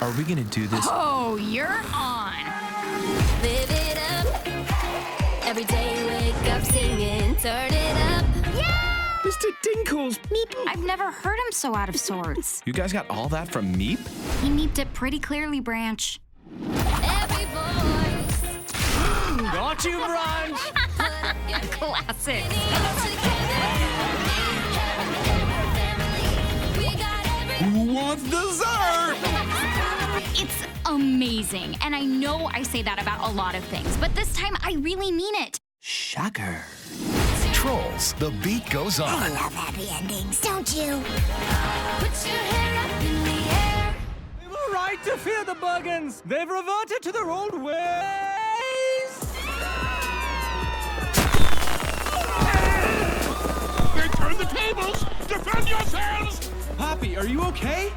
Are we gonna do this? Oh, you're on. Live it up. Every day wake up singing, turn it up. Mr. Dinkles. Meep. I've never heard him so out of sorts. You guys got all that from Meep? He meeped it pretty clearly, Branch. Every voice. Got you, Branch. Classic. We got It's amazing. And I know I say that about a lot of things, but this time I really mean it. Shocker. Trolls, the beat goes on. I love happy endings, don't you? Put your hair up in the air. We were right to fear the Bergens. They've reverted to their old ways. They turned the tables! Defend yourselves! Poppy, are you okay?